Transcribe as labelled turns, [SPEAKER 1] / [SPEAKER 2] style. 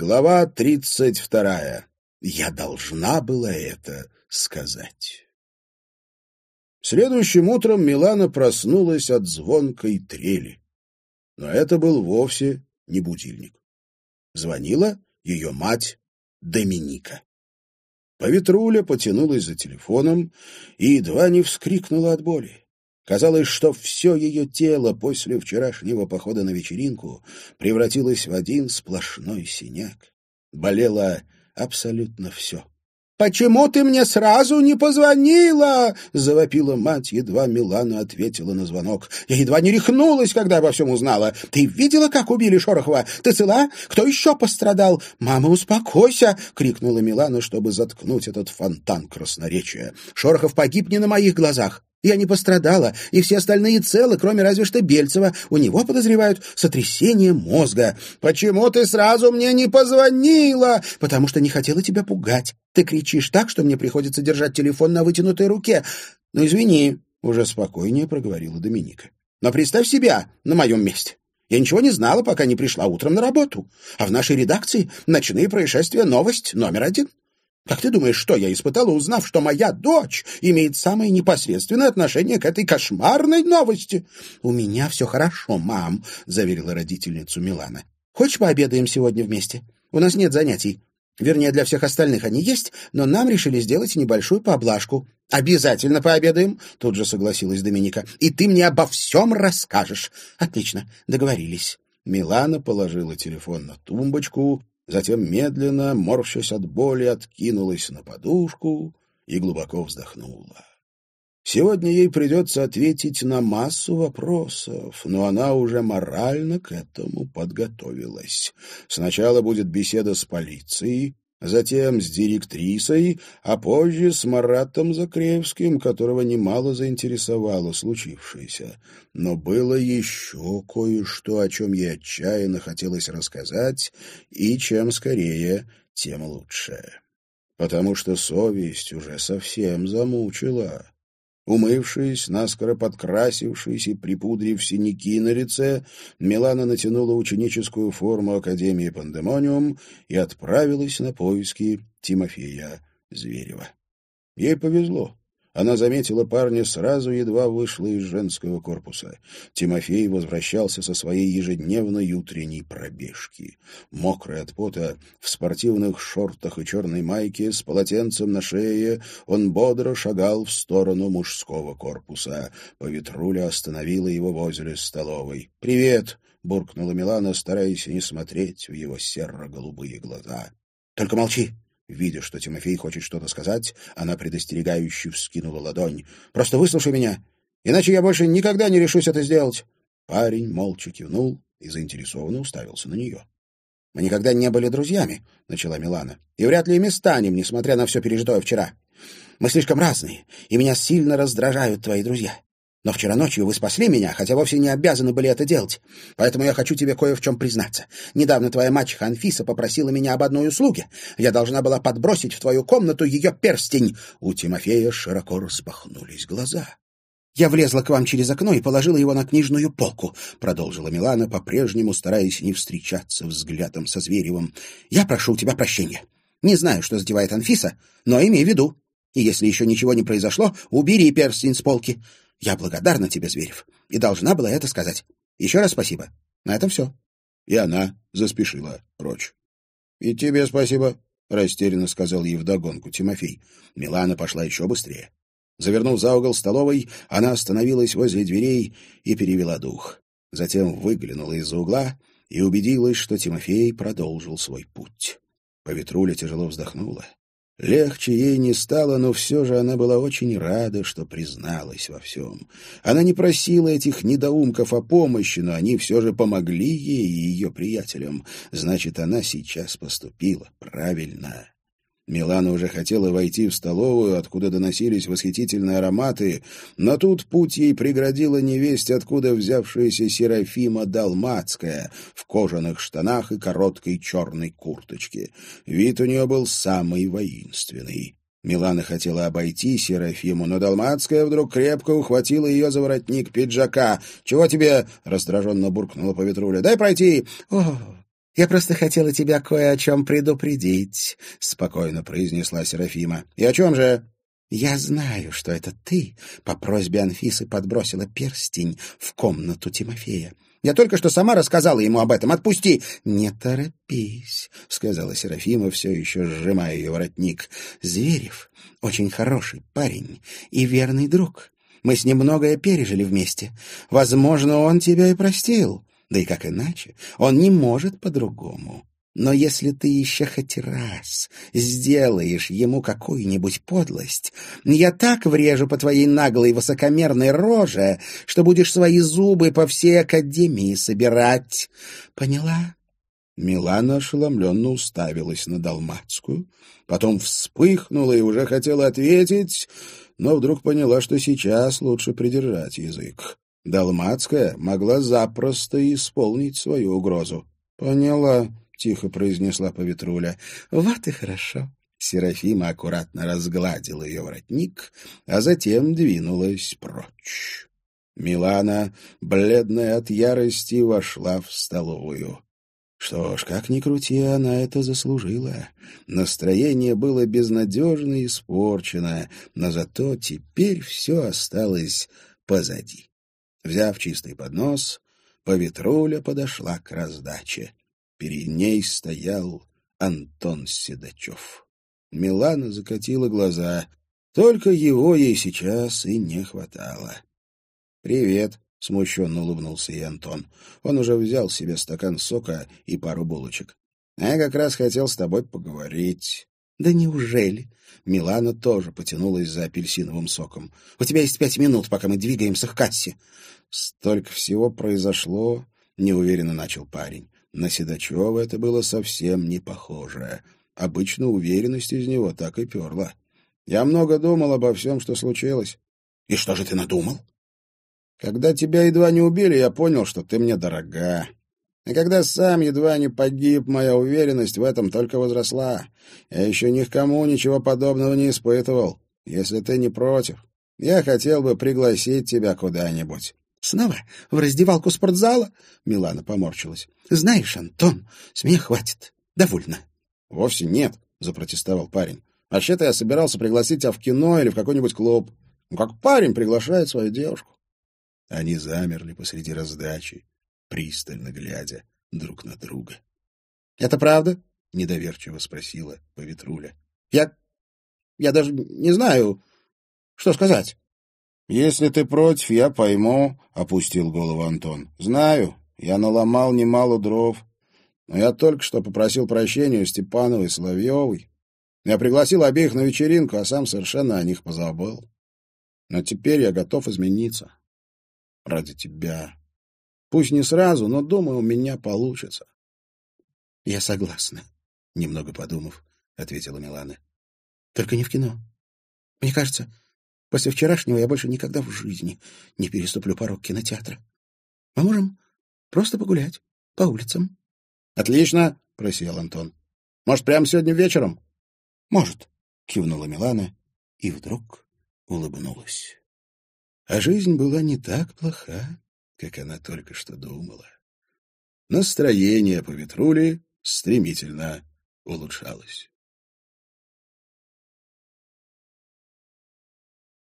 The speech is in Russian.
[SPEAKER 1] Глава тридцать вторая. Я должна была это сказать. Следующим утром Милана проснулась от звонкой трели. Но это был вовсе не будильник. Звонила ее мать Доминика. Поветруля потянулась за телефоном и едва не вскрикнула от боли. Казалось, что все ее тело после вчерашнего похода на вечеринку превратилось в один сплошной синяк. Болело абсолютно все. «Почему ты мне сразу не позвонила?» — завопила мать, едва Милана ответила на звонок. «Я едва не рехнулась, когда обо всем узнала. Ты видела, как убили Шорохова? Ты цела? Кто еще пострадал?» «Мама, успокойся!» — крикнула Милана, чтобы заткнуть этот фонтан красноречия. «Шорохов погиб не на моих глазах. Я не пострадала, и все остальные целы, кроме разве что Бельцева. У него подозревают сотрясение мозга. Почему ты сразу мне не позвонила? Потому что не хотела тебя пугать. Ты кричишь так, что мне приходится держать телефон на вытянутой руке. Ну, извини, уже спокойнее проговорила Доминика. Но представь себя на моем месте. Я ничего не знала, пока не пришла утром на работу. А в нашей редакции ночные происшествия — новость номер один. Как ты думаешь, что я испытала, узнав, что моя дочь имеет самое непосредственное отношение к этой кошмарной новости? — У меня все хорошо, мам, — заверила родительницу Милана. — Хочешь, пообедаем сегодня вместе? У нас нет занятий. Вернее, для всех остальных они есть, но нам решили сделать небольшую поблажку. — Обязательно пообедаем, — тут же согласилась Доминика. — И ты мне обо всем расскажешь. — Отлично, договорились. Милана положила телефон на тумбочку, затем медленно, морщась от боли, откинулась на подушку и глубоко вздохнула. Сегодня ей придется ответить на массу вопросов, но она уже морально к этому подготовилась. Сначала будет беседа с полицией, затем с директрисой, а позже с Маратом Закревским, которого немало заинтересовало случившееся. Но было еще кое-что, о чем ей отчаянно хотелось рассказать, и чем скорее, тем лучше. Потому что совесть уже совсем замучила. Умывшись, наскоро подкрасившись и припудрив синяки на лице, Милана натянула ученическую форму Академии Пандемониум и отправилась на поиски Тимофея Зверева. Ей повезло. Она заметила парня сразу, едва вышла из женского корпуса. Тимофей возвращался со своей ежедневной утренней пробежки. Мокрый от пота, в спортивных шортах и черной майке, с полотенцем на шее, он бодро шагал в сторону мужского корпуса. Поветруля остановила его возле столовой. «Привет!» — буркнула Милана, стараясь не смотреть в его серо-голубые глаза. «Только молчи!» Видя, что Тимофей хочет что-то сказать, она предостерегающе вскинула ладонь. «Просто выслушай меня, иначе я больше никогда не решусь это сделать». Парень молча кивнул и заинтересованно уставился на нее. «Мы никогда не были друзьями», — начала Милана. «И вряд ли ими станем, несмотря на все пережитое вчера. Мы слишком разные, и меня сильно раздражают твои друзья. Но вчера ночью вы спасли меня, хотя вовсе не обязаны были это делать. Поэтому я хочу тебе кое в чем признаться. Недавно твоя мачеха Анфиса попросила меня об одной услуге. Я должна была подбросить в твою комнату ее перстень. У Тимофея широко распахнулись глаза. «Я влезла к вам через окно и положила его на книжную полку», — продолжила Милана, по-прежнему стараясь не встречаться взглядом со Зверевым. «Я прошу у тебя прощения. Не знаю, что задевает Анфиса, но имей в виду. И если еще ничего не произошло, убери перстень с полки. Я благодарна тебе, Зверев, и должна была это сказать. Еще раз спасибо. На этом все. И она заспешила прочь. — И тебе спасибо, — растерянно сказал ей вдогонку Тимофей. Милана пошла еще быстрее. Завернув за угол столовой, она остановилась возле дверей и перевела дух. Затем выглянула из-за угла и убедилась, что Тимофей продолжил свой путь. Поветруля тяжело вздохнула. Легче ей не стало, но все же она была очень рада, что призналась во всем. Она не просила этих недоумков о помощи, но они все же помогли ей и ее приятелям. Значит, она сейчас поступила правильно. Милана уже хотела войти в столовую, откуда доносились восхитительные ароматы, но тут путь ей преградила невесть, откуда взявшаяся Серафима Далмацкая в кожаных штанах и короткой черной курточке. Вид у нее был самый воинственный. Милана хотела обойти Серафиму, но Далмацкая вдруг крепко ухватила ее за воротник пиджака. «Чего тебе?» — раздраженно буркнула по ветруля. «Дай пройти!» «О,
[SPEAKER 2] «Я просто хотела тебя кое о чем предупредить», — спокойно произнесла Серафима.
[SPEAKER 1] «И о чем же?»
[SPEAKER 2] «Я знаю, что это ты по просьбе Анфисы подбросила перстень в комнату Тимофея. Я только что сама рассказала ему об этом. Отпусти!» «Не торопись», — сказала Серафима, все еще сжимая ее воротник. «Зверев очень хороший парень и верный друг. Мы с ним многое пережили вместе. Возможно, он тебя и простил. Да и как иначе? Он не может по-другому. Но если ты еще хоть раз сделаешь ему какую-нибудь подлость, я так врежу по твоей наглой высокомерной роже, что будешь свои зубы по всей академии собирать. Поняла?»
[SPEAKER 1] Милана ошеломленно уставилась на Далматскую, потом вспыхнула и уже хотела ответить, но вдруг поняла, что сейчас лучше придержать язык. Далматская могла запросто исполнить свою угрозу. «Поняла», — тихо произнесла Поветруля.
[SPEAKER 2] «Вот и хорошо».
[SPEAKER 1] Серафима аккуратно разгладила ее воротник, а затем двинулась прочь. Милана, бледная от ярости, вошла в столовую. Что ж, как ни крути, она это заслужила. Настроение было безнадежно испорчено, но зато теперь все осталось позади. Взяв чистый поднос, Поветруля подошла к раздаче. Перед ней стоял Антон Седачев. Милана закатила глаза. Только его ей сейчас и не хватало. «Привет», — смущенно улыбнулся и Антон. Он уже взял себе стакан сока и пару булочек. «А я как раз хотел с тобой поговорить».
[SPEAKER 2] «Да неужели?»
[SPEAKER 1] Милана тоже потянулась за апельсиновым соком.
[SPEAKER 2] «У тебя есть пять минут, пока мы двигаемся к кассе».
[SPEAKER 1] «Столько всего произошло», — неуверенно начал парень. На Седачева это было совсем не похоже. Обычно уверенность из него так и перла. Я много думал обо всем, что случилось.
[SPEAKER 2] «И что же ты надумал?»
[SPEAKER 1] Когда тебя едва не убили, я понял, что ты мне дорога. И когда сам едва не погиб, моя уверенность в этом только возросла. Я еще ни к кому ничего подобного не испытывал. Если ты не против, я хотел бы пригласить тебя куда-нибудь.
[SPEAKER 2] — Снова? В раздевалку спортзала? — Милана поморщилась. — Знаешь, Антон, с меня хватит. Довольно.
[SPEAKER 1] — Вовсе нет, — запротестовал парень. — Вообще-то я собирался пригласить тебя в кино или в какой-нибудь клуб. Ну, как парень приглашает свою девушку. Они замерли посреди раздачи, пристально глядя друг на друга.
[SPEAKER 2] — Это правда?
[SPEAKER 1] — недоверчиво спросила Поветруля.
[SPEAKER 2] — Я... я даже не знаю, что сказать.
[SPEAKER 1] — Если ты против, я пойму, — опустил голову Антон. — Знаю, я наломал немало дров, но я только что попросил прощения у Степановой и Соловьевой. Я пригласил обеих на вечеринку, а сам совершенно о них позабыл. Но теперь я готов измениться ради тебя. Пусть не сразу, но, думаю, у меня получится.
[SPEAKER 2] — Я согласна, — немного подумав, — ответила Милана. — Только не в кино. Мне кажется, после вчерашнего я больше никогда в жизни не переступлю порог кинотеатра. Мы можем просто погулять по улицам.
[SPEAKER 1] — Отлично, — просиял Антон. — Может, прямо сегодня вечером?
[SPEAKER 2] — Может, — кивнула Милана и вдруг улыбнулась.
[SPEAKER 1] А жизнь была не так плоха, как она только что думала. Настроение по ветрули стремительно улучшалось.